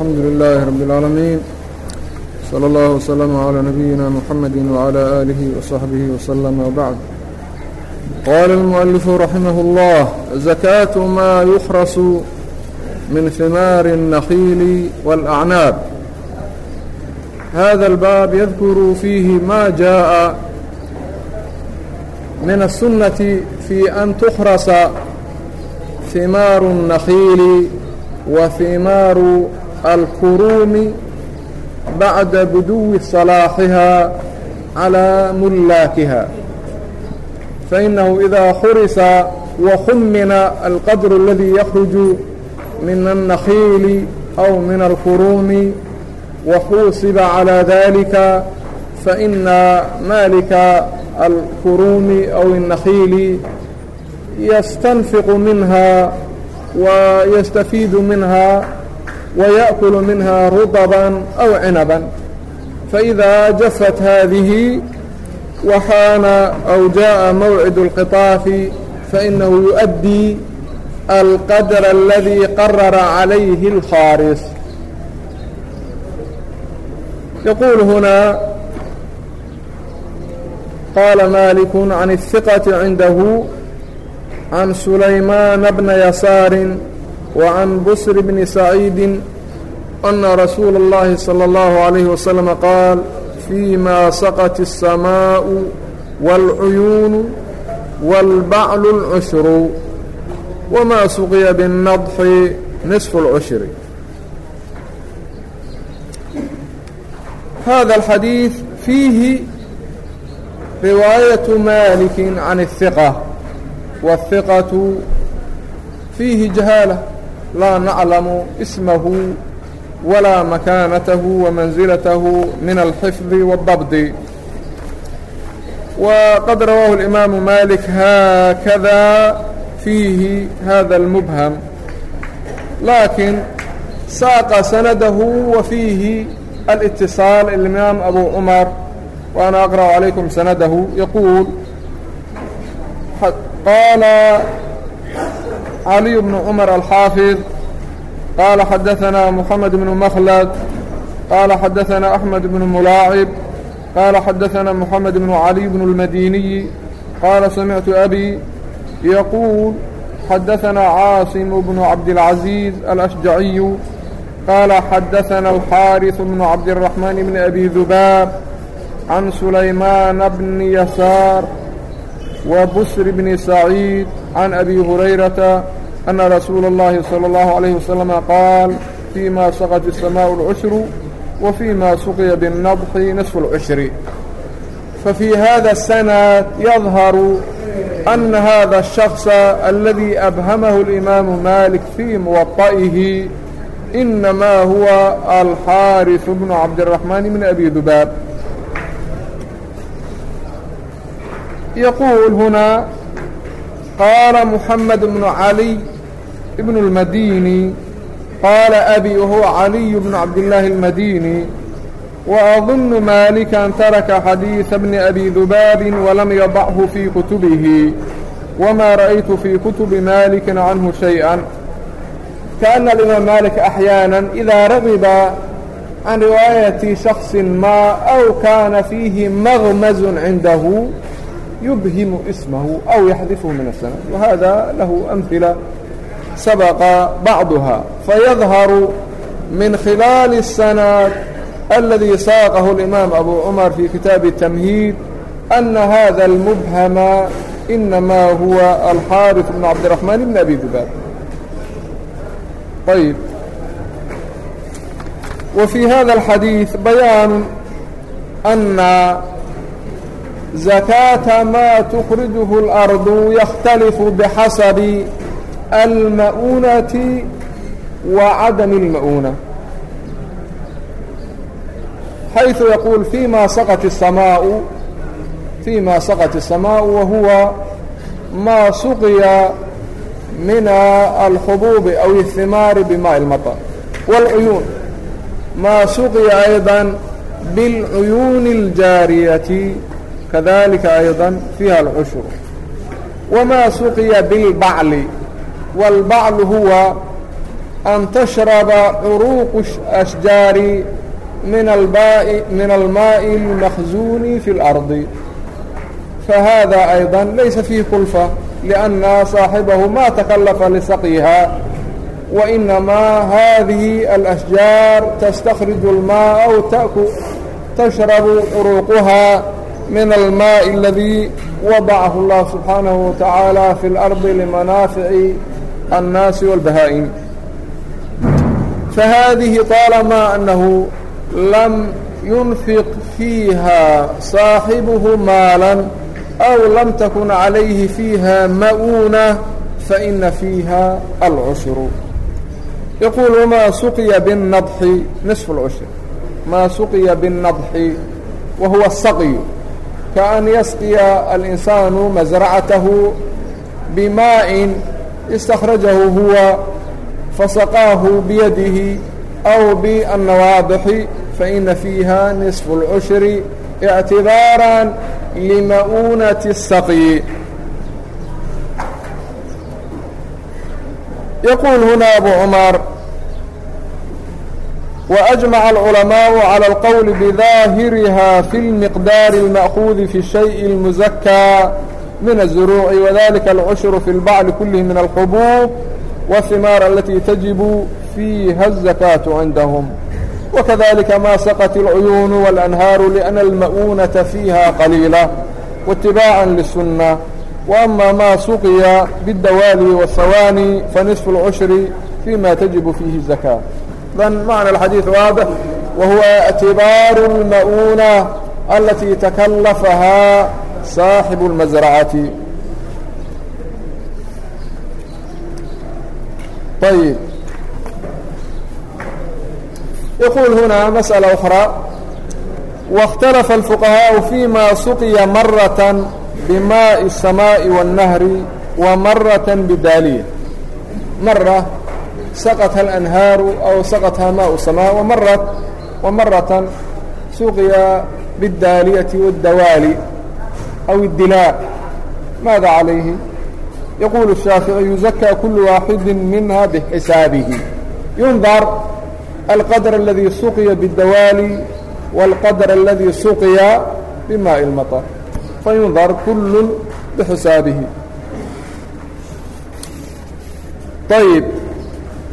الحمد لله رب العالمين صلى الله وsلم على نبينا محمد وعlى آله وصحبه وسلم وبعد قال المؤلف رحمه الله زكاة ما يخرس من ثمار النخيل والأعناab هذا الباب يذكر فيه ما جاء من السنة في أن تخرس ثمار النخيل وثمار القرون بعد بدو صلاحها على ملاكها فإنه إذا حرس وخمن القدر الذي يخرج من النخيل أو من الخروم وحوصب على ذلك فإن مالك الكروم أو النخيل يستنفق منها ويستفيد منها ويأكل منها رطبا أو عنبا فإذا جفت هذه وحان أو جاء موعد القطاف فإنه يؤدي القدر الذي قرر عليه الخارص يقول هنا قال مالك عن الثقة عنده عن سليمان بن يسار وعن بسر بن سعيد أن رسول الله صلى الله عليه وسلم قال فيما سقت السماء والعيون والبعل العشر وما سقي بالنضح نصف العشر هذا الحديث فيه رواية مالك عن الثقة والثقة فيه جهالة laa naclamu ismahu walaa makaanatahu wamanzilatahu min alxifdi waاdabdi waqad rawaahu اlimaamu malik haakada fiihi hada اlmubham laakiin saaqa sanadahu wa fiihi alitiصaal اlimaam abu cumar وأنا أقرأ عليكم سنده يقول قال علي بن عمر الحافظ قال حدثنا محمد بن مخلد قال حدثنا أحمد بن ملاعب قال حدثنا محمد بن علي بن المديني قال سمعت أبي يقول حدثنا عاصم بن عبد العزيز الأشجعي قال حدثنا الحارث بن عبد الرحمن بن أبي ذباب عن سليمان بن يسار وبسر بن سعيد عن أبي هريرة أن رسول الله صلى الله عليه وسلم قال فيما سقت السماء العشر وفيما سقي بالنضح نصف العشر ففي هذا السنة يظهر أن هذا الشخص الذي أبهمه الإمام مالك في موطئه إنما هو الحارث بن عبد الرحمن من أبي ذباب يقول هنا qاaلa محaمد بن علي بن المdيني qاaلa أbي وهو علي بن عaبداللahi المdيني وأظن مالكا تركa xadيiث بن أbي ذubاb وlm يضعه في kتبه وma رأيت في kتب مالك عnه شhيئا كأن الإمام مالك أحياaنا إذا رغب عن رواaية شخص mا أو كاna فيهi مغمز عindه يبهم اسمه أو يحذفه من السند وهذا له أمثلة سبق بعضها فيظهر من خلال السند الذي ساقه الإمام أبو عمر في كتاب التمهيد أن هذا المبهم إنما هو الحارث بن عبد الرحمن بن أبي ذباب طيب وفي هذا الحديث بيان أن زكاة ما تخرجه الأرض يختلف بحسب المؤونة وعدم المؤونة حيث يقول فيما سقت السماء فيما سقت السماء وهو ما سقي من الحبوب أو الثمار بماء المطر والعيون ما سقي أيضا بالعيون الجارية kadalika ayضa fiiha اlcushur wma suqiya biاlbacli wاlbaclu huwa an tashraba curuuqu ashjaari min almaaءi اlmakhzuuni fi اlardi fahada ayضa laysa fiihi kulfa لأna صaaxibahu ma takalafa lisaqyiha وإنما هذه الأشجاaر تستkرج الماء و تشhرب عروقها min almaaءi اladii wadacahu اllah subxaanahu watacaala fi اlardi limanaafici annaasi wاlbahaa'im fahaadihi طaalamaa annahu lam yunfiq fiiha saaxibuhu maalan aw lam takun calayhi fiiha ma'uuna faina fiiha alcushru yaquulu maa suqiya biالnadxi niصfu اlcushri maa suqiya biالnadxi wa huwa saqyu kaan yasqiya alinsaanu masracatahu bimaa'in istakhrajahu huwa fasaqaahu biyadihi aw biannawaadixi faina fiiha nisfu اlcushri ictibaaran lima'uunati الsaqyi yaquul huna abu cumar وأجمع العلماء على القول بظاهرها في المقدار المأخوذ في الشيء المزكى من الزروع وذلك العشر في البعل كله من الحبوب والثمار التي تجب فيها الزكاة عندهم وكذلك ما سقت العيون والأنهار لأن المؤونة فيها قليلة واتباعا للسنة وأما ما سقي بالدوالي والثواني فنصف العشر فيما تجب فيه الزكاة معنى الحديث واضح وهو اعتبار المؤونة التي تكلفها صاحب المزرعة طيب يقول هنا مسألة أخرى واختلف الفقهاء فيما سقي مرة بماء السماء والنهر ومرة بدالية مرة saqata alanhaaru أو saqata maa u samaa wamarat wamaratan suqiya biاddaaliyati wاddawaali aw iddilaa maada calayhi yaquulu الshaafiعiyu zakaa kulu waaxidi minha bixisaabihi yundar alqadr اladii suqiya biاddawaali wاlqadr اladii suqiya bimaaءi اlmaطr fayundar kulu bixisaabihi ayb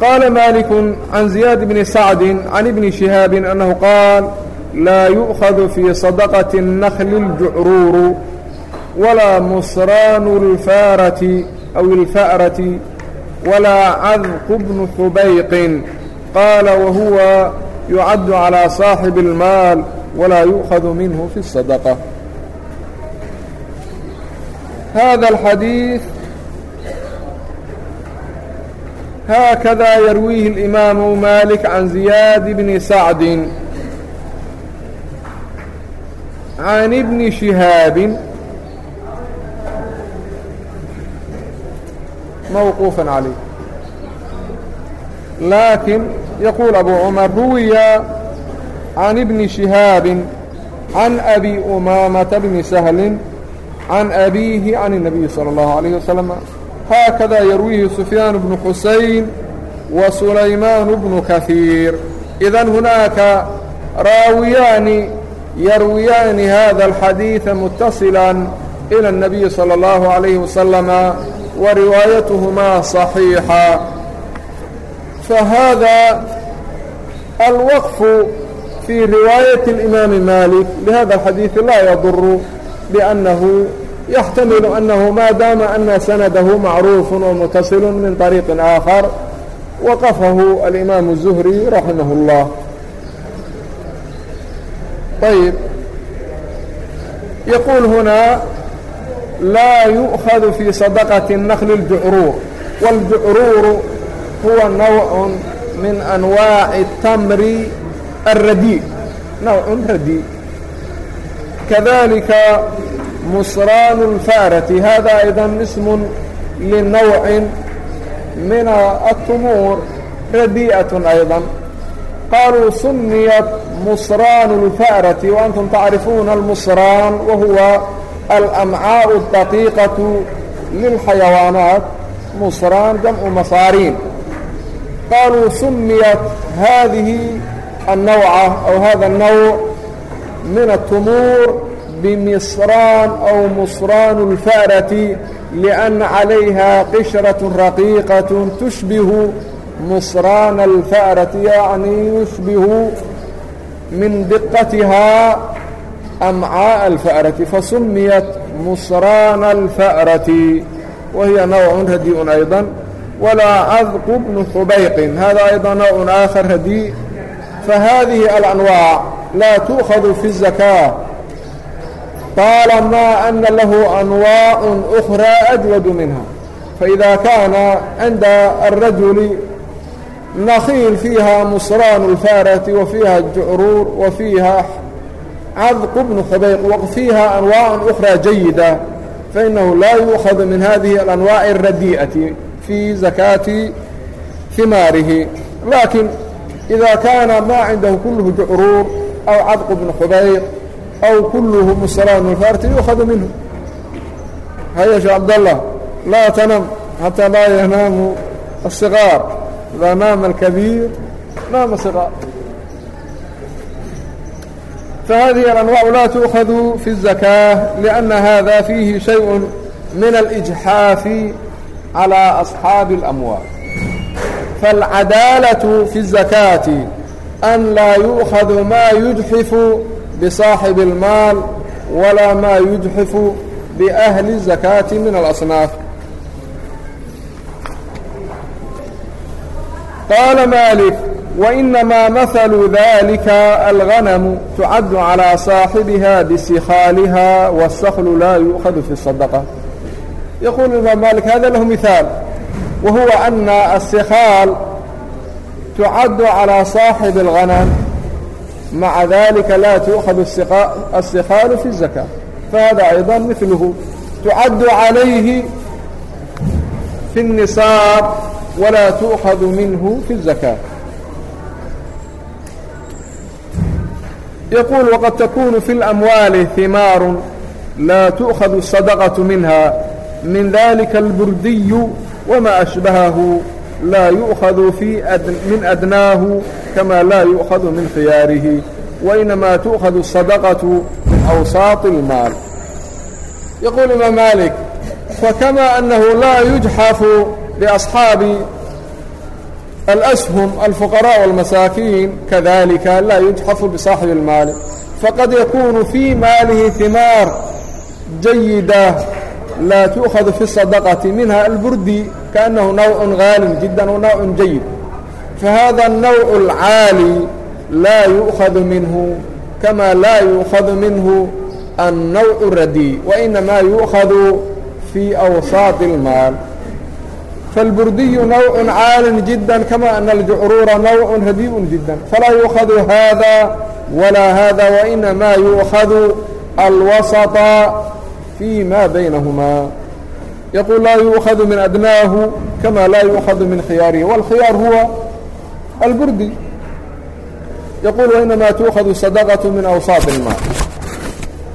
قال مالك عن زياد بن سعد عن ابن شهاaب أنه قاaل لا يؤخذ في صدقة النخل الجعrور ولا مصrان الفاaرة أو الفأرة ولا عذق بن حبيق قال وهو يعد على صاحب الماal ولا يؤخذ منه في الصدقة hذا الحديث هكذا يرويه الإمام مالك عن زياد بن سعد عن ابن شهاب موقوفا عليه لكن يقول أبو عمر روي عن ابن شهاب عن أبي أمامة بن سهل عن أبيه عن النبي صلى الله عليه وسلم haakada yarwiihi sufyaan bnu xusayn wa sulaymaan bnu kahiir idan hunaaka raawiyaani yarwiyaani hada alxadiida muttasilan ila الnabiyi salى اllahu عalayhi wasalama wa riwaayatuhumaa صaxiixa fahada alwaqfu fii riwaayati اlimaami maalik lihada alxadiidi laa yaduru biannahu يحتمل أنه ما دام أن سنده معروف ومتصل من طريق آخر وقفه الإمام الزهري رحمه الله طيب يقول هنا لا يؤخذ في صدقة النخل الجعرور والجعرور هو نوع من أنواع التمر الرديء نوع رديء كذلك مسران الفارة هذا أيضا اسم لنوع من التمور رديئة أيضا قالوا سميت مصران الفأرة وأنتم تعرفون المصران وهو الأمعاء الدقيقة للحيوانات مصران جمع مصارين قالوا سميت هذه النوعة أو هذا النوع من التمور بمصران أو مصران الفأرة لأن عليها قشرة رقيقة تشبه مصران الفأرة يعني يشبه من دقتها أمعاء الفأرة فسميت مصران الفأرة وهي نوع هديء أيضا ولا عذق بن حبيق هذا أيضا نوع آخر هديء فهذه الأنواع لا تؤخذ في الزكاة طالما أن له أنواع أخرى أجود منها فإذا كان عند الرجل نخيل فيها مصران الفارة وفيها الجعرور وفيها عذق بن خبيق وفيها أنواع أخرى جيدة فإنه لا يؤخذ من هذه الأنواع الرديئة في زكاة ثماره لكن إذا كان ما عنده كله جعرور أو عذق بن خبيق أو كلهم السلاة والفاarة يؤخذ minه hye شhee عبدالله لا تنم حتى لا يناaم الصغاaر إdا ناaم الكبير ناaم الصغاaر فهذه الأنواع لا تؤخذ في الزكاة لأن هذا فيه شيء من الإجحاف على أصحاب الأموال فالعدالة في الزكاة أن لا يؤخذ ما يجحف بصاaxiب الmaal وalaa ma yudxifu بأhli الزakaaةi min الأصناaf qaala maalik وإنmaa maثlu ذalika alغanم tucad عalىa صaaxibiha bsikhaaliha والskl laa yuؤkhad fi الصadقة yquل imaam maalik hada lahu miثaal wa huwa أna الsikhaal tucad عalىa صaaxibi الغanم maca dalika laa tu'khadu asikaalu fi الzaka fahada ayضa miثlhu tucaddu calayhi fi الnisaab walaa tu'khadu minhu fi الzaka yquل wqad takunu fi اlamwaali himaaru laa tu'khadu الsadaqaة minha min dalika اlburdiyu wma ashbahahu laa yu'khadu min adnaahu كما لا يؤخذ من خياره وإنما تؤخذ الصدقة من أوساط المال يقول الإمام مالك فكما أنه لا يجحف لأصحاب الأسهم الفقراء والمساكين كذلك لا يجحف بصاحب المال فقد يكون في ماله ثمار جيدة لا تؤخذ في الصدقة منها البردي كأنه نوع غال جدا ونوع جيد فهذا النوع العالي لا يؤخذ منه كما لا يؤخذ منه النوع الرديء وإنما يؤخذ في أوساط المال فالبردي نوع عال جدا كما أن الجعرور نوع رديء جدا فلا يؤخذ هذا ولا هذا وإنما يؤخذ الوسط فيما بينهما يقول لا يؤخذ من أdناaه كما لا يؤخذ من خياره والخيار هو البردي يقول وإنما تؤخذ صدقة من أوساط المال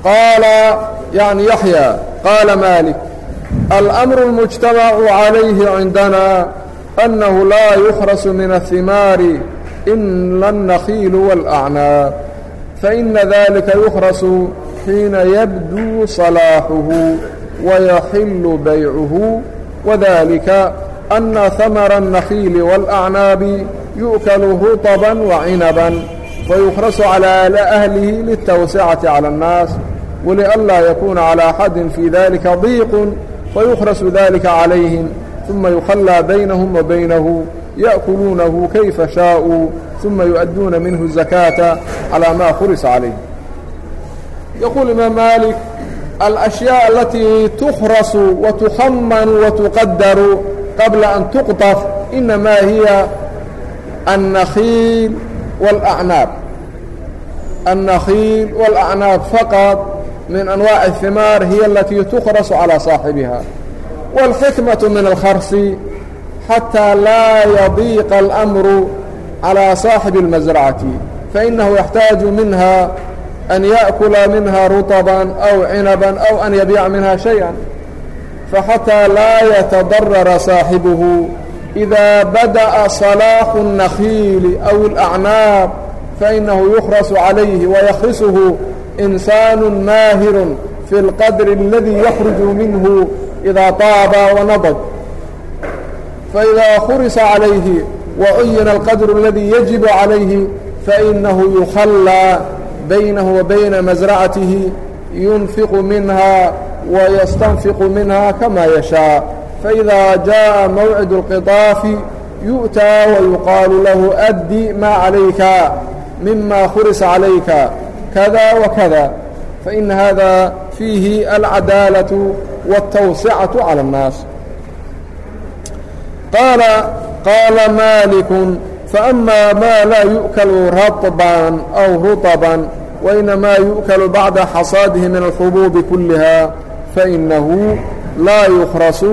قال يعني يحيى قال مالك الأمر المجتمع عليه عندنا أنه لا يحرس من الثمار إلا النخيل والأعناب فإن ذلك يحرس حين يبدو صلاحه ويحل بيعه وذلك أن ثمر النخيل والأعناب يؤكل رطبا وعنبا ويخرس على أهله للتوسعة على الناس ولأnlا يكون على أحد في ذلك ضيق فيخرس ذلك عليهم ثم يخلى بينهم وبينه يأكلونه كيف شاءوا ثم يؤدون منه الزكاaة على ما khرص عlيه يقول imaaم مالك الأشياء التي تkرص وتخمن وتقدر qabla an tuqطaf inamaa hiya النkhiil والأcnaab النkhiil والأcnaab faqط min أnwaaع الثimaar hiya alatii تkhras calى صaaxibiha والxikmaة min الkharsi xatىa laa yadiiqa الأmru calى صaaxibi الmasرacati faإnahu yaxtaaجu minha an yaأkula minha ruطba أw cinaba أw an yabiica minha شhayئa faxataa laa yatadarara saaxibuhu إida badaأa صalaaxu النakhiili aw الأcnaab fainahu yukhrasu calayhi wayakrisuhu insaanu maahirun fi اlqadri اladii yakruju minhu إidaa طaaba wanadad faidaa khurisa calayhi wacuyina alqadru اladii yajibu calayhi fainahu yukhallىa baynahu wa bayna masracatihi yunfiqu minha wayastanfiqu minha kama yashaa faإida jaءa mawcid اlqiطaafi yu'taa wayuqaalu lahu addi maa calayka mima khurisa calayka kada wakada fain hada fiihi alcadaalaةu wالtawsicaةu calى الnaas qaala qaala maaliku faama maa laa yu'kalu raطban aw ruطban wainamaa yu'kalu bacda xasaadihi min alxubuubi kuliha فإنه لا يخرص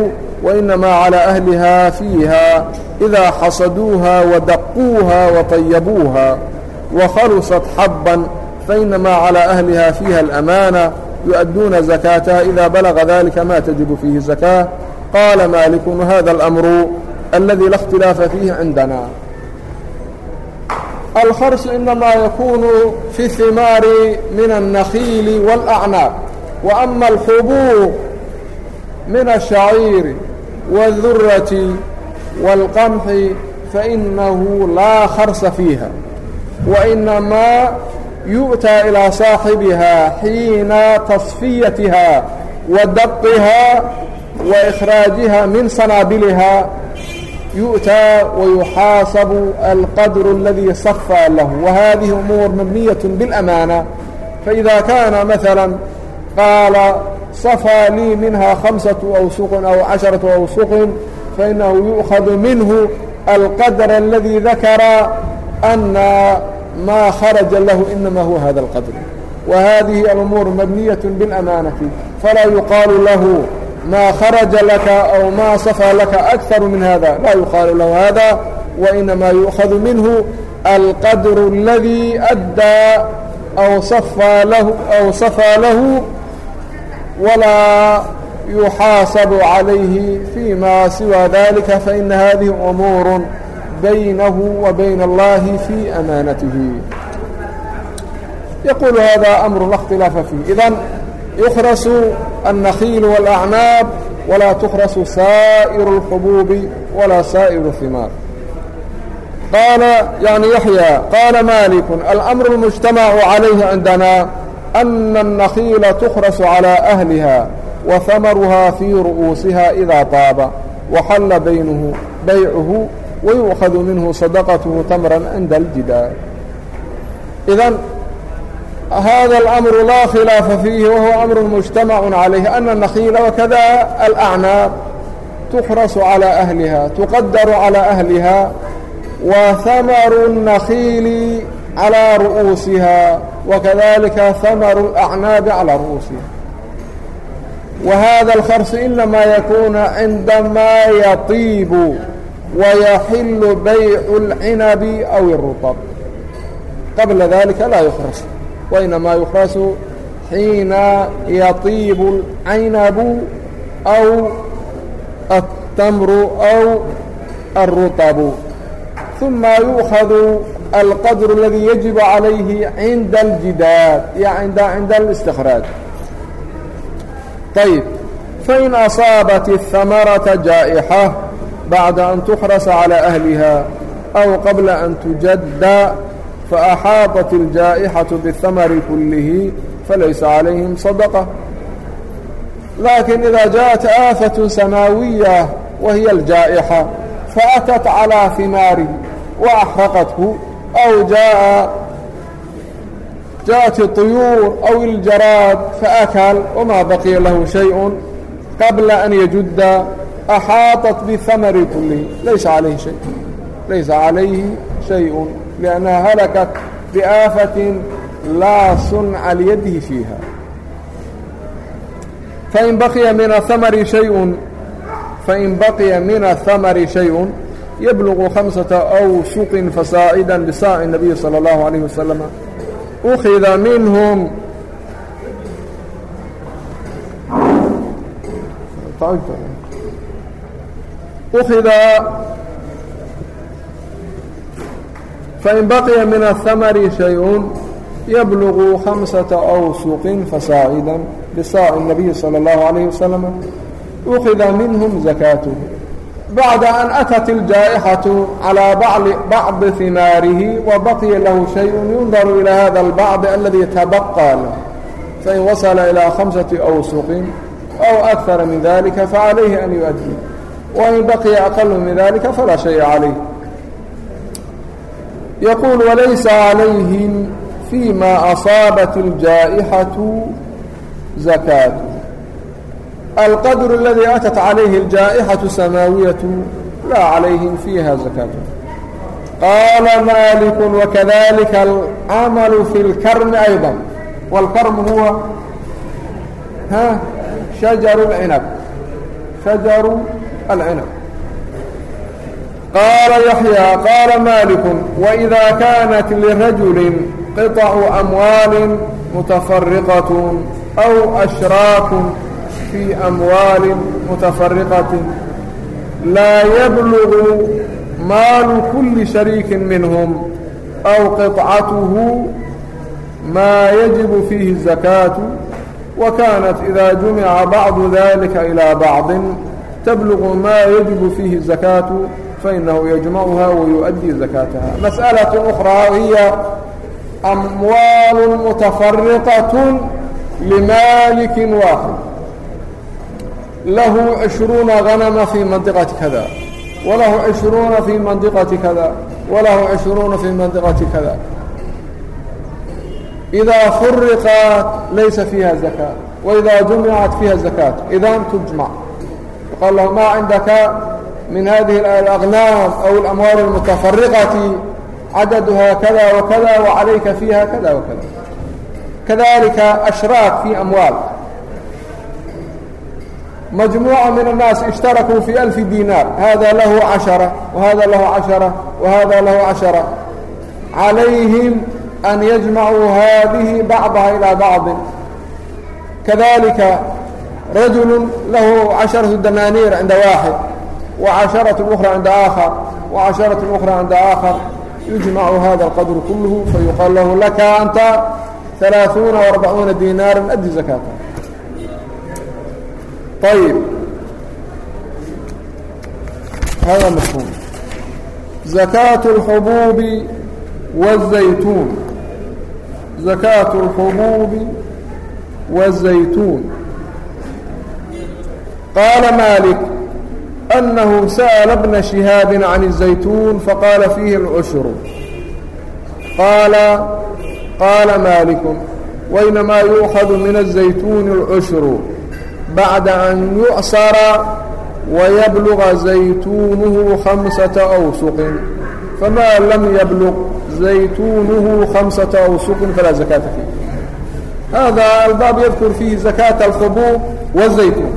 وإنما على أهلها فيها إذا حصدوها ودقوها وطيبوها وخلصت حبا فإنما على أهلها فيها الأمانة يؤدون زكاتها إذا بلغ ذلك ما تجب فيه الزكاة قال مالك هذا الأمر الذي لا اختلاف فيه عندنا الخرص إنما يكون في الثمار من النخيل والأعناب وأma الحubوq min الشhaعيir والذuraة والqمح faإnahu laa kharsa فيiha وإnamaa يuؤtىa إilىa صaaxibiha xiina taصfiyatiha وadaqiha وإkhraaجiha min sanaabilha يؤtىa ويuxaasabu الqadر اladيi صafى lah وhadihi umuur mabniyaة bالأmaanة faإida kaana mثلا qaala safaa lii minha hamسaةu أwsuqin aw caشharaةu أwsuqin fainahu yuؤkhadu minhu alqadr اladii dakara أna maa kharaja lahu inama huwa hada اlqadr wahadihi alumuur mabniyaة bاlأmaanaةi falaa yuqaalu lahu maa kharaja laka aw maa safaa laka akثar min hada laa yuqaalu lahu hada wainama yuؤkhadu minhu alqadr اladii أddىa aw safaa lahu walaa yuxaasabu calayhi fii ma siwaa dalika faina hadihi umuur baynahu wa bayna allahi fii amaanatihi yaquulu hada amru la khtilaafa fiih idan yukhrasu النakhiil والأcnaab walaa tukhrasu saaئir الxubuubi walaa saaئir الhimaar qaala yani yaحyى qaala maliku alأmru اlmujtamacu عalayhi cindana أنa النakiila تkhرس عalى أhliha وaثamarhaa fيi ru'uusiha إidaa طaaba وaxala baynuhu baycuhu وayuؤkhad minhu صadaqaته tamran cinda الjidaal idan hada الأmru laa khilaafa fiihi wahuwa أmru mجtamac عalayh أna النakiila وkada الأcnaaq تkhرس عalى أhliha تuqadaru عalى أhliha وaثamaru النakiili calىa ru'uusiha wakadalika hamaru اlأcnaabi calىa ru'uusiha wahada اlkharsu inamaa yakuna cindamaa yatiibu wayaxilu baycu اlcinabi aw الrutab qabla dalika laa yukrasu wainamaa yukrasu xiina yatiibu اlcinabu aw aلtamru aw الruطabu ثuma yu'khadu alqadr اladii yajibu عalayhi cinda اljidaad cinda اlاstikraaj ayb fain asaabat الhamarata jaaئxa bacda an tuxrasa calى ahliha aw qabla an tujadda faأxaaطat اljaa'ixaة bالhamari kulihi falaysa عalayhim sadaqة laakin ida jaءat aafat samaawiya wahiya اljaaئxa faأtat calى himaari وaأxraqathu أو جاء جاءت الطيور أو الجراد فأكل وما بقي له شيء قبل أن يجد أحاطت بالثمر كله ليس عليه شيء ليس عليه شيء لأنها هلكت بآفة لا صنع ليده فيها فإن بقي من الثمر شيء فإن بقي من الثمر شيء يبلغ خمسة أو سوق فصاعدا بصاع النبي صلى الله عليه وسلم أخذ منهم أخذ فإن بقي من الثمر شيء يبلغ خمسة أوسق فصاعدا بصاع النبي صلى الله عليه وسلم أخذ منهم زكاته bacda an atat iljaa'ixatu calaa bacdi himaarihi wa baqiya lahu shayun yundaru ilaa hada albacdi aladi tabaqa lah fain wasala ilaa khamsati awsuqin aw akara min dalika facalayhi an yu-addi wain baqiya aqalu min dalika falaa shaya calayh yaquul walaysa calayhim fii ma asaabat iljaa'ixatu zakaatu alqadru اladii atat calayhi اljaa'ixaةu samaawiyaة laa calayhim fiiha zakaat qaala maliku wakadalika alcamalu fi اlkarmi ayضa wاlkarm huwa shajaru اlcinab shajaru alcinab qaala yaxyىa qaala maliku waإida kaanat lirajuli qiطcu amwaali mutafariqaة aw ashraak fii amwaali mutafariqati laa yablugu maalu kulli shariiki minhum aw qicatuhu maa yajibu fiihi الzakaatu وkaanat إida jumica bacdu dalika ilىa bacضi tablugu maa yajibu fiihi الzakaatu fainahu yajmacuha wayuؤdii zakaataha masأalaة أkhraa hiya amwaal mutafariqaة limaaliki waaxid lahu cishruuna ganama fii mandiqati kada walahu cishruuna fii mandiqati kada walahu cishruuna fii mandiqati kada idaa furiqat laysa fiiha zakaa waidaa jumicat fiiha zakaat idan tujmac yuqaal lahu maa cindaka min hadihi alaqnaam aw alamwaal almutafariqati cadaduha kada wakada wacalayka fiiha kada wakada kadalika ashraak fii amwaal majmuuca min annaas ishtarakuu fii alfi diinaar hada lahu cashara wahada lahu cashara wahada lahu cashara calayhim an yajmacuu haadihi bacdaha ilaa bacdin kadalika rajulu lahu casharatu danaaniir cinda waaxid wacasharatu ukra cinda aakhar wacasharatu ukra cinda aakhar yujmacu hada alqadru kulluhu fayuqal lahu laka anta alaaثuuna arbacuuna diinaara addi zakaata طيب هذا mafhum zakaat اlxubuubi wالzaytuun zakaat اlxubuubi wالzaytuun qaala malik أنه سأل ابن شهاب عن الزيتون فقال فيه العشر قال قال مالك وإنما يؤخذ من الزيتون العشر bacda an yu'sara wayabluga zaytuunuhu khamsata awsuqin famaa lam yablug zaytuunuhu khamsata awsuqin falaa zakaata fiih hada albaab yadkur fiihi zakaata alhubuub wazaytuun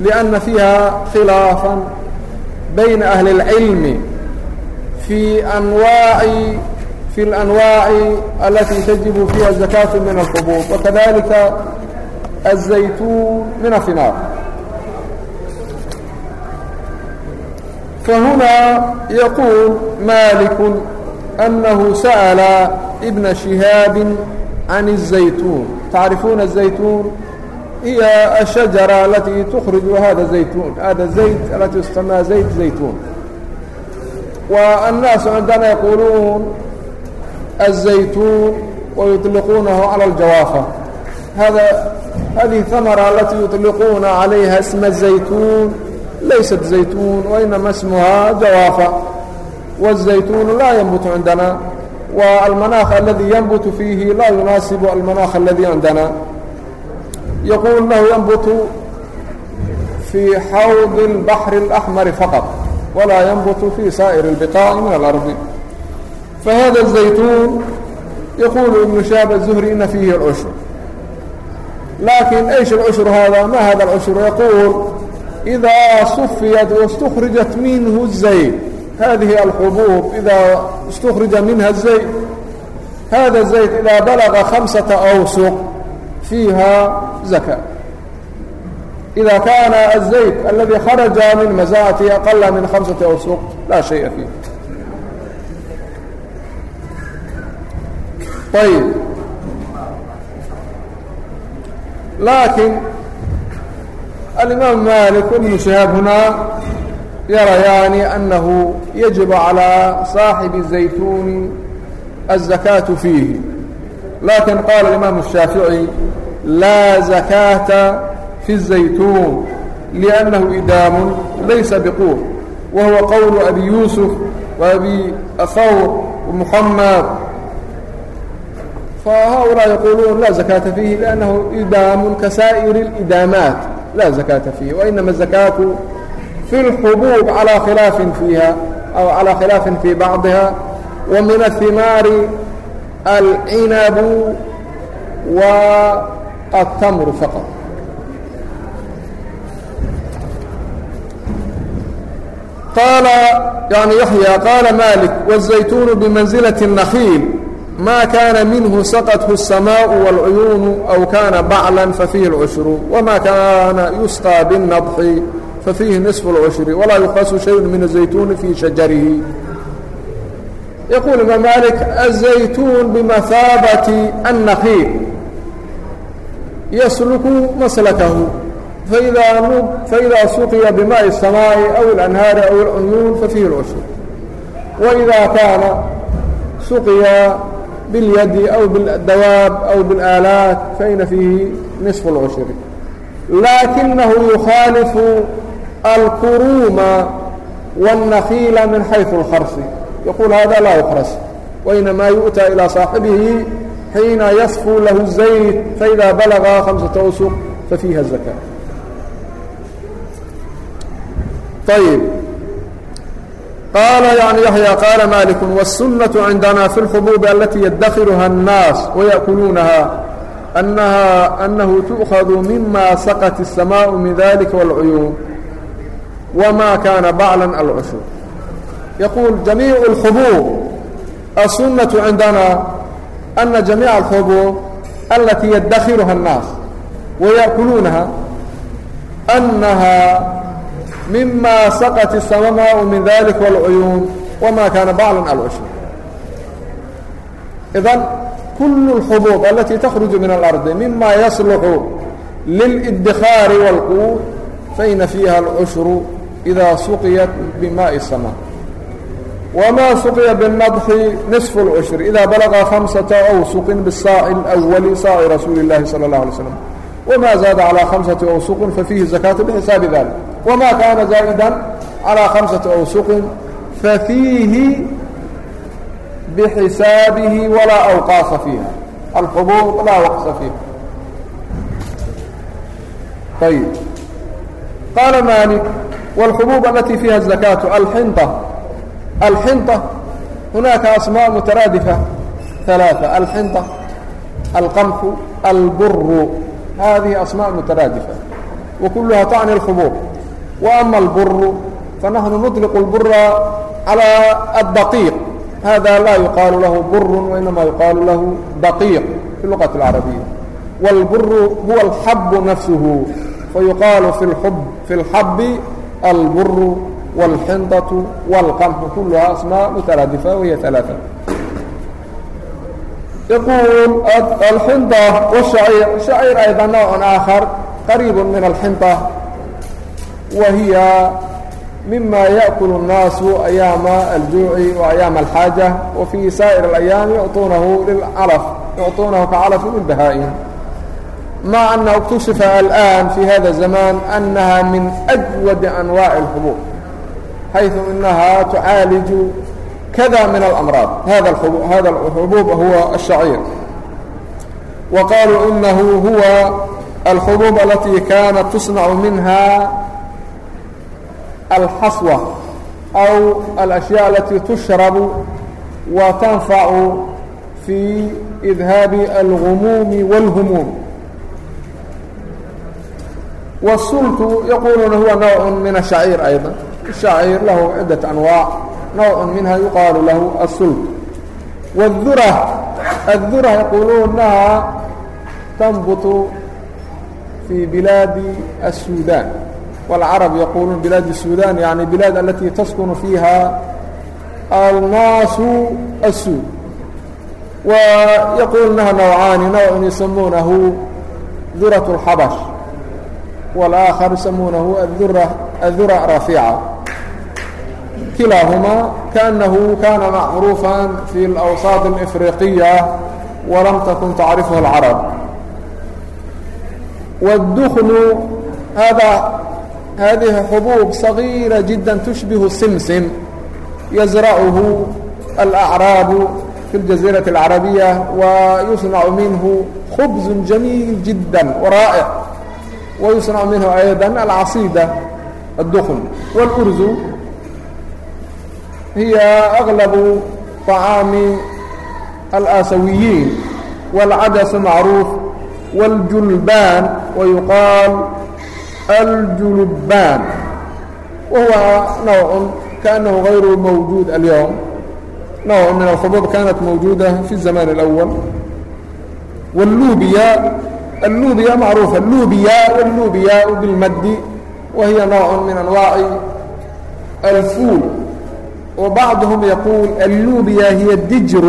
lianna fiiha khilaafan bayna ahli اlcilmi fi anwaaci في الأنواع التي تجب فيها الزكاة من الحبوط وكذلك الزيتون من الثمار فهنا يقول مالك أنه سأل ابن شهاب عن الزيتون تعرفون الزيتون هي الشجرة التي تخرج هذا الزيتون هذا الزيت التي تسمى زيت زيتون والناس عندنا يقولون الزيتون ويطلقونه على الجوافة هذا هذه الثمرة التي يطلقون عليها اسم الزيتون ليست زيتون وإنما اسمها جوافة والزيتون لا ينبت عندنا والمناخ الذي ينبت فيه لا يناسب المناخ الذي عندنا يقول أنه ينبت في حوض البحر الأحمر فقط ولا ينبت في سائر البقاع من الأرض فهذا الزيتون يقول ابن شاب الزهري إن فيه العشر laakiin aysh اcushru haadaa ma hada اcushru yaquul إidaa sufiyat waاsتukrijat minhu zay hadihi alxubuub idaa اsتukrija minha zay hada zayd idaa balaga hamسaةa awsuq fiiha zaka إida kaana الzayd aladi kharaja min masaacati aqala min hamسaةi awsuq laa shaya fiih ayb laakiin alimaam malik wabnu shihaab hunaa yara yani annahu yajibu calى saaxibi zaytuni الzakaatu fiihi lakin qaala alimaam الshaafiعي laa zakaata fi الzaytun liأnnahu idaamu laysa biquur wahuwa qowlu abi yuusuf وabi hawr ومuxamed فهؤلاء يقولون لا زكاة فيه لأنه إدام كسائر الإدامات لا زكاة فيه وإنما الزكاة في الحبوب على خلاف فيها أو على خلاف في بعضها ومن الثمار العنب والتمر فقط قال يعني يحيى قال مالك والزيتون بمنزلة النخيل ma kaana minhu saqathu الsamaءu wاlcuyuunu aw kaana baclan fafiihi اlcushru wma kaana yusqى biالnadxi fafiihi niصfu اlcushri walaa yuqasu shayu min الzaytuuni fii shajarihi yaquul imaam maalik الzaytuun bimahaabati الnakiil yasluku maslakahu faidaa suqiya bimaaءi الsamaaءi aw اlanhaari aw اlcuyuun fafiihi اlcushru waidaa kaana suqiya biاlyadi aw biاdawaab aw biاlaalaat faina fiihi niصf اlcushri laakinahu yukhalifu alkuruuma wالnakiila min xayثu اlkharsi yaquul hada laa ukras wainamaa yu'taa ilaa saaxibihi xiina yasfuu lahu الzayt faida balaga hamسaةa usuq fafiiha الzakاa ayb qaala yni yaxya qaala maaliku wالsunaةu cindana fi اlkhubuubi alati yaddakiruha الnaas wayaأkuluunaha أnaha anahu tu'khadu mima saqat الsamaaءu min dalika wاlcuyuun wma kaana baclan alcushur yaquul jamiic اlkhubuub aلsunaةu cindana ana jamiica اlkhubuub alati yaddakiruha الnaas wayaأkuluunaha anaha mima saqat isama maau min dalik wاlcuyuun wama kaana baclan alcushur idan kul اlxubuub alatii takhruju min اlardi mima yasluxu lildikhaari wاlquud faina fiiha alcushru ida suqiyat bimaai sama wma suqiya bاnadxi niصfu اlcushri ida balaqa hamsata aw suqin bisaaci اlأwali saaci rasuuli اllahi salى اlah alay slam wma zaada calى hamsati aw suqin fafiihi zakatu bixisaabi dalik وma kana زاaئda عalى خaمسaةi أwsuqi faفيihi bxisaabihi walaa أwqاaصa فيiha alxubuuط laa waqsa فيiha ayb qaala maalik wاlxubub alati fiiha الزakaaةu alxinطة alxinطة hunaaka asmaaء mutaraadifa ثaلaaثة alxinطة alqamxu alburu هذه asmaaء مترادفة وكلها تعني طacni وأما البر فنحن نطلق البر على الدقيق هذا لا يقال له بر وإنما يقال له دقيق في اللغة العربية والبر هو الحب نفسه فيقال في الحب البر والحنطة والقمح كلها أسماء مترادفة وهي ثلاثة يقول الحنطة والشعير الشعير أيضا نوع آخر قريب من الحنطة wahiya mima yaأkul الnaasu ayaama aljuuci وayaama alxaaja wafii saa'ir اlayaami yucطuunahu lilcalaf yucطuunahu kacalafi lbahaa'im ma ana اktushifa alآn fi hada الzamaan anaha min أjwad anwaaci اlxubuub xayثu inaha tucaaliju kda min اlamraad hada اxubuub huwa الshacيir wa qaluu inahu huwa alxubuub alatii kaanat tusnacu minha alxaswa aw alashyaa alatii tushrabu wa tanfacu fii idhaabi algumuumi wاlhumuum wsultu yaquuluna huwa nawc min ashaciir ayضa shaciir lahu cidaة anwaac nawc minha yuqaalu lahu asult wاdura aلdura yaquulunaha tanbutu fii bilaadi الsudan والcرب يqulun بiلاaد السudاn yaعnي بiلاad اlatي تskن فيha الناas السوd ويqul لaha نوعaani نوع يسمuunahu ذuraة الxabش والآkخر يسمuunahu الذurة رaفيعة kilاahmaa kأنahu kana مcروuفa في الأوsاaط الإفريقية وlm تkن تacriفه الcرب والdkن hada هذه حبوب صغيرة جدا تشبه السمسم يزرعه الأعراب في الجزيرة العربية ويصنع منه خبز جميل جدا ورائع ويصنع منه أيضا العصيدة الدخن والأرز هي أغلب طعام الآسويين والعدس معروف والجلبان ويقال الjuنuban wahuwa nawع kaأnahu غayru mawjuud الyوم nawع min الخbوb kanat mawjuuda fi الزaman الأول والlubiya الlubiya macruufa lubiya والlubiya bاlmadi wahiya nawع min أnwaaع الfuul وبعضهم يقول اللوبيا هي الدجر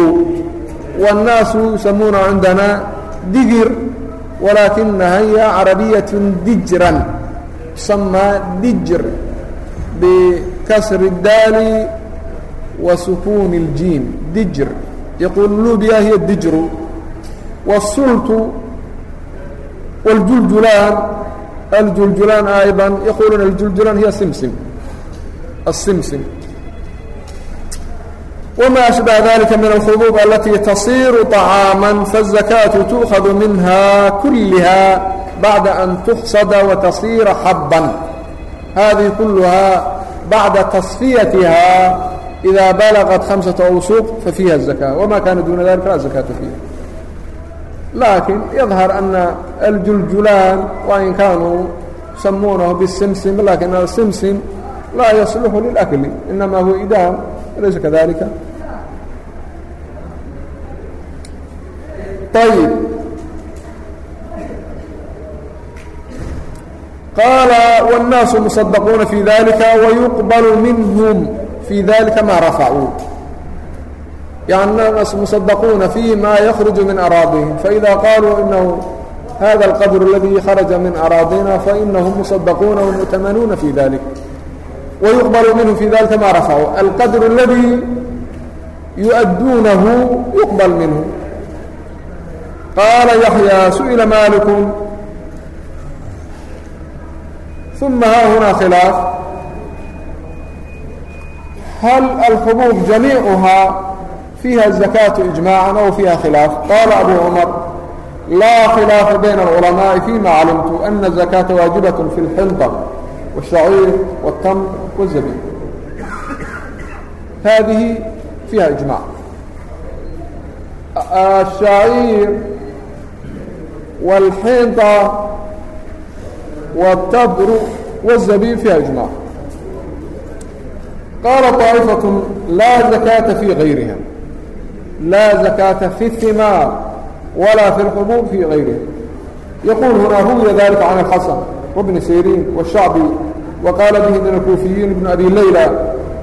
والناس يسمون عندنا دجر ولكنها هي عربية دجرا يسمى dجr بكسر الdال وسكون الجيم dجr يقول لوبيا هي الدجر والسلط والجلجلان الجلجلان أيضا يقولون الجلجلان هي سمسم السمسم وما أشبه ذلك من الخضوب التي تصير طعاما فالزكاة تؤخذ منها كلها bacda an tuxsada watasiira xabban haadihi kulluhaa bacda tasfiyatiha ida balagat hamسaةa awsuuq fafiiha الزakاة wma kana duna dalika laa zakaaةa fiiha lakin yadhar ana aljuljulاn wain kaanuu samuunahu bsimsim lakin simsim laa yaصlxu liلأkli inama huwa idaam laysa kadalika ayb qaala wاnnaasu muصadaquuna fii dalika wayuqbalu minhum fii dalika maa rafacuu yanaasu musadaquuna fiihi maa yakhruju min araadihim faida qaaluu inahu hada alqabr اladii kharaja min araadina fainahum musadaquuna wamutamanuuna fii dalik wayuqbalu minhum fii dalika maa rafacuu alqadr اladii yuؤadduunahu yuqbal minhu qaala yaxya su'ila maaliku uma haahuna khilaaf hal alxubuub jamiicuhaa fiiha zakaatu ijmaacan ow fiiha khilaaf qaala abu cumar laa khilaafa bayna alculamaa'i fima calimtu ana azakaata waajibat fi اlxinta wاshaciir wاtamr wاzabiib hadihi fiiha ijmac الشhaciir wاlxinta والتبر والزبيب فيها إجماع قال طائفة لا زكاة في غيرها لا زكاة في الثمار ولا في الحبوب في غيرها يقول هنا روي ذلك عن الحسن وابن سيرين والشعبي وقال به من الكوفيين ابن أبي ليلى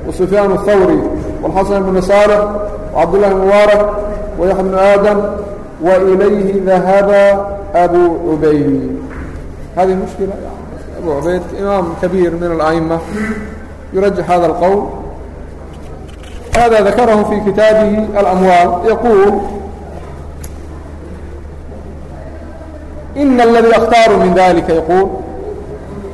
وسفيان الثوري والحسن بن صالح وعبد الله المبارك ويحيى بن آدم وإليه ذهب أبو عبيد هذه مشكلة يعني أبو عبيد إمام كبير من الأئمة يرجح هذا القول هذا ذكره في كتابه الأموال يقول إن الذي أختار من ذلك يقول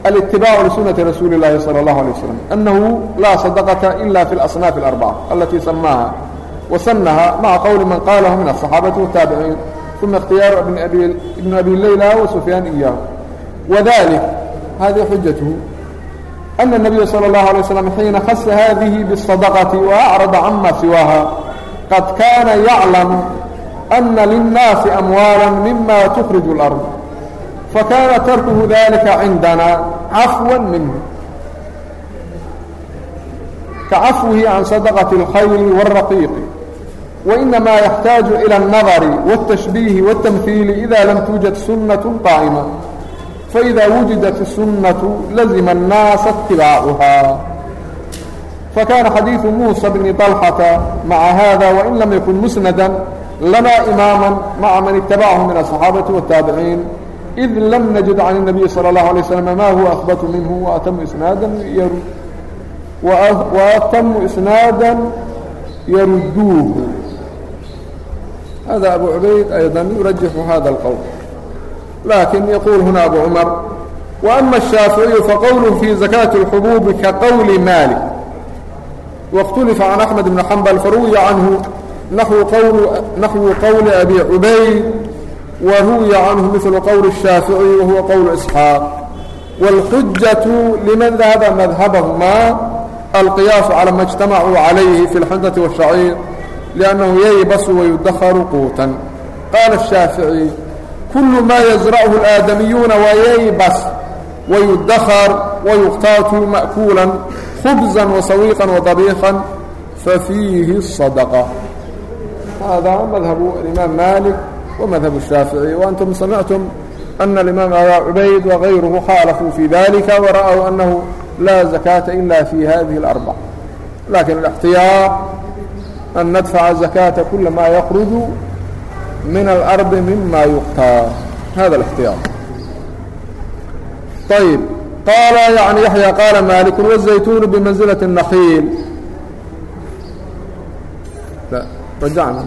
الاتباع لسنة رسول الله صلى الله عليه وسلم أنه لا صدقة إلا في الأصناف الأربعة التي سماها وسنها مع قول من قاله من الصحابة والتابعين ثم اختيار ابن أبي, ابن أبي الليلى وسفيان إياه وذلك هذه حجته أن النبي صلى الله عليه وسلم حين خص هذه بالصدقة وأعرض عما سواها قد كان يعلم أن للناس أموالا مما تخرج الأرض فكان تركه ذلك عندنا عفوا منه كعفوه عن صدقة الخير والرقيق وإنما يحتاج إلى النظر والتشبيه والتمثيل إذا لم توجد سنة قائمة فإdا وuجiدت السuنة لزم الناaس اتiباaعهa فكان xadيiث موسى بن طلحة مع hذا وإن لم يكن مسندا لما إماما مع maن اتبعه من الصحاaبة والتابعين إذ لم نجد عن النبي صلى الله عليه وسلم mا هو أخبت منه وأتم إسناaدا وأتم إسناaدا يردوه hذا أبو عبيد أيضا يرجح hذا القول lakin yquل huna abu cmar وأma الشhaafiعiyu faqwlه fي زakاة الxbubi kaqwli maliك واkhتلfa عan أحmed بن xmbل faruwiya canhu naxwu qwli abi cubayd waruwiya canhu mil qwl الشhaafiعي wahuwa qwl إسxاaq wاlxujaة liman dahaba madhabahma alqiyaasu calى ma اجtamacuu عalayhi fi اlxunaةi والشhaciir لأnnahu yaybasu wayudahru quutan qaala الشhaafiعي كل mا يزرعه الآadميuن وyybs ويdخر ويktاaت مأكuلا خبزا وسawيقا وطبيiقا ففيiه الصدقة هذا مذهب الإمام مالك ومdهب الشhاaفعي وأنتم سمعتم أن الإمام أبا عبيد وغيره خالفوا في ذلك ورأوا أنه لا زكاة إلا في هذه الأربع لكن الاحتياط أن ندفع زكاة كل ما يkرج min alardi mima yuqtaa hada ااxtiyaar ayb qaala yani yaxya qaala maliku wالzaytunu bimanzilaة الnakiil rajacna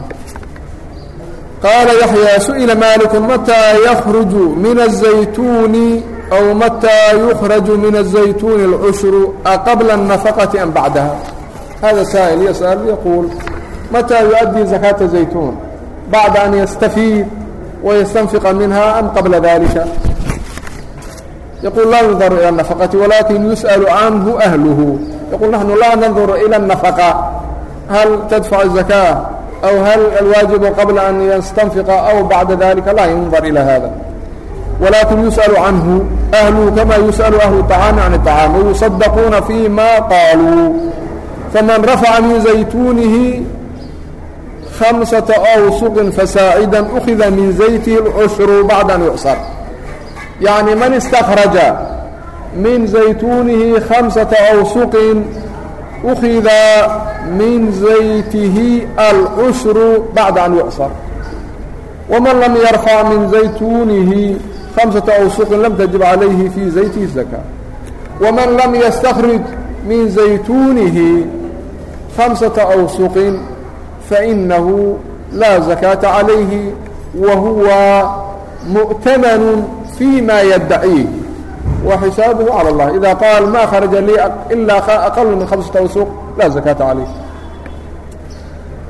qaala yaxya su'ila maliku mataa yakruju min الzaytuni أو متى يخرج من الزيتون العشر أقبل النفقة أم بعدها هذا سائل يسأل يقول متى يؤدي زكاة الزيتون bacda an yastafiid wayastanfiqa minha am qabla dalika yaqul laa yundaru ila الnafaqati walakin yus'alu canhu ahluhu yaqul naxnu laa nanduru ila الnafaqa hal tadfacu zakaa aw hal alwaajibu qabla an yastanfiqa aw bacda dalika laa yundar ila hada walakin yus'alu canhu ahluhu kama yus'alu ahlu طacaami can الطacaam wayusaddaquuna fi ma qaaluu faman rafaca min zaytuunihi hamsata awsuqin fasaacidan ukhida min zaytihi lcushru bacda an yucsar yacni man istakhraja min zaytuunihi khamsata awsuqin ukhida min zaytihi alcushru bacda an yucsar waman lam yarfac min zaytuunihi hamsata awsuqin lam tajib calayhi fii zaytihi zakaa waman lam yastakrij min zaytuunihi khamsata awsuqin فإنه لا زكاة عليه وهو مؤتمن فيما يدعيه وحسابه على الله إذا قال ما خرج لي إلا أقل من خمسة أوسق لا زكاة عليه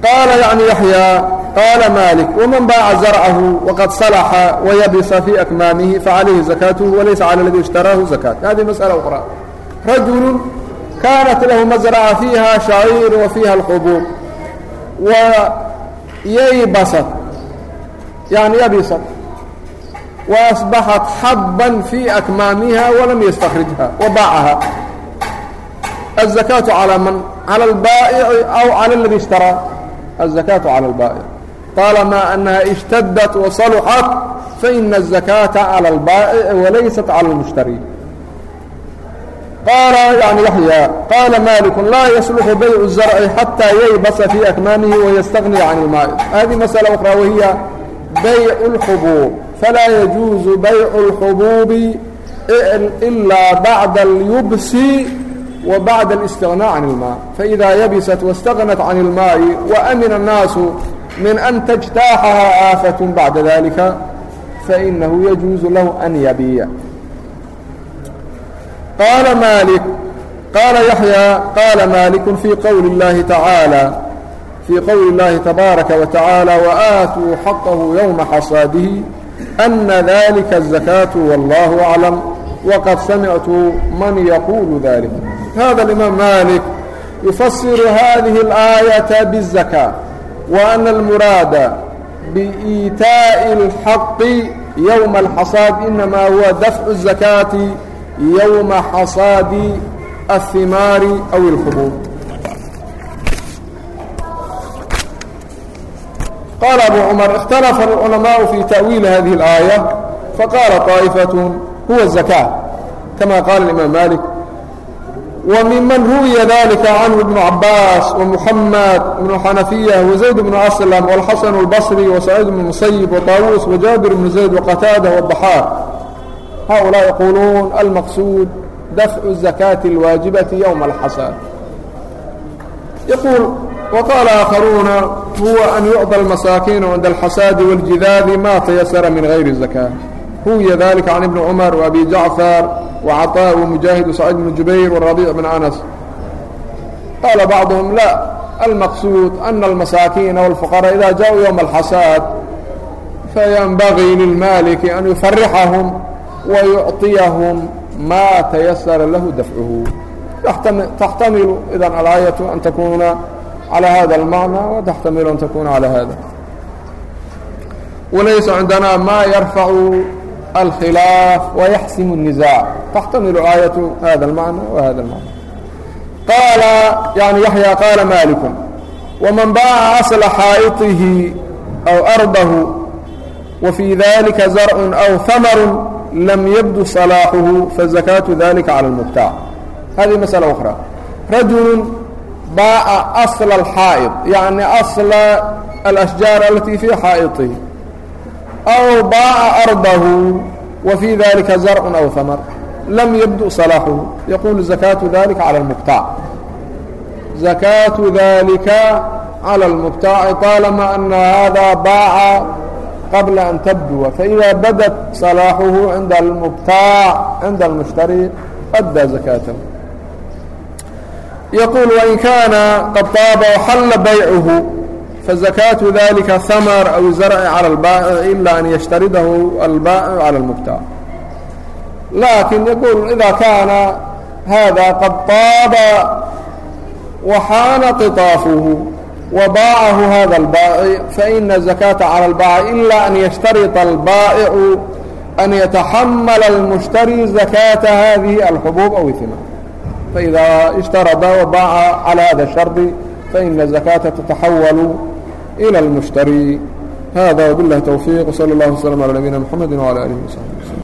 قال يعني يحيى قال مالك ومن باع زرعه وقد صلح ويبص في أكمامه فعليه زكاته وليس على الذي اشتراه زكاة هذه مسألة أخرى رجل كانت له مزرعة فيها شعير وفيها الحبوب wayaybasat yani yabisat waasbaxat xabban fii akmaamiha walam yastakrijha wa baacaha الزakaaةu calى man calى اlbaa'ici aw calى اladi ishtaraa الzakaaةu calى اlbaa'ic طaalamaa أnaha اshtadat وasaluxat faإna الزakaaةa calى اlbaa'ici walaysa calى اlmushtari qaala yani yaxyaa qaala maaliku laa yasluxu baycu zarci xataa yaybasa fii akmaamihi wayastagni can ilmaa'i hadihi masala ukhraa wahiya baycu اlxubuub falaa yajuuzu baycu اlxubuubi ilaa bacda alyubsi wa bacda alistignaa can ilmaa faidaa yabisat waاstagnat can ilmaa'i waamina annaasu min an tajtaaxaha aafat bacda dalika fainahu yajuuzu lahu an yabiya qaala maalik qaala yaxyaa qaala maalikun fii qowli اllaahi tacaala fii qowli اllaahi tabaaraka wa tacaala waaatuu xaqahu yowma xasaadihi ana dalika الzakaatu wallaahu aclam wqad samictu man yaquulu dalik hada alimaam malik yufasiru hadihi اlaayaةa bالzakاa wa ana almuraada biitaaءi اlxaqi yowma اlxasaad inama huwa dafcu الzakaati yowma xasaadi ahimaari aw اlkhubuur qaala abu cumar اkhtalafa اlculamaaءu fii ta'wiili hadihi اlآaية faqaala طaaئifaة huwa الزakاة kama qaala الإimaam malik وممن رuوiيa ذلك عنه بن عabاaس ومحمد بن حنفية وزيد بن أسلم والحسن البصري وسعيد بن المسيب وطاووس وجابر بن زيد وقتاaدة والضحاaك hؤuلاء يقولون المقصود دفع الزكاة الواجبة يوم الحصاد يقول وقال آخرون هو أن يعطى المساكين عند الحساد والجذاذ ما تيسر من غير الزكاة روي ذلك عن ابن عمر وأبي جعفر وعطاء ومجاهد وسعيد بن جبير والربيع بن أنس قال بعضهم لا المقصود أن المساكين والفقراء إذا جاءوا يوم الحساد فينبغي للمالك أن يفرحهم ويعطيهم ما تيسر له دفعه تحتمل إذا الآية أن تكون على هذا المعنى وتحتمل أن تكون على هذا وليس عندنا ما يرفع الخلاف ويحسم النزاع تحتمل آية هذا المعنى وهذا المعنى قال يعني يحيى قال مالك ومن باع أصل حائطه أو أرضه وفي ذلك زرع أو ثمر lam yabdu صalaaxuhu fazakaatu dalika calى اlmubtaac hadihi masأla ukhra rajulu baaca asla اlxaa'id yacni asla alashjaar alatii fii xaa'iطihi aw baaca ardahu wa fii dalika zarcu aw hamar lam yabdu salaaxuhu yaquulu zakaatu dalika calى اlmubtaac zakaatu dalika calى اlmubtaaci طaalama ana hada baaca qabla an tabduwa faإida badat صalaaxuhu cinda اlmubtaac cinda اlmushtari addaa zakaath yaquul wain kaana qad taaba xalla baycuhu fazakaatu dalika hamar aw zarci calى اlbaaci ila an yashtaridahu albaaciu calى اlmubtaac laakin yaquul idaa kaana hada qad taaba waxaana qitaafuhu وbاaعahu hada الbاaع faإna الزakاaةa calى الbاaع إlا an yشhtarط الbاaع أn yتaxaml الmشhtarي زakاaةa hadiه الxbوb أو ثma faإida اشhtarطa وbاaca عalى hada الشharط faإna الزakاaةa تتaxawل إlى المشhtarي hada وبالlah توفيq وsلى الlaه وsلم على نبيina محaمeد وعلى آله وصحبه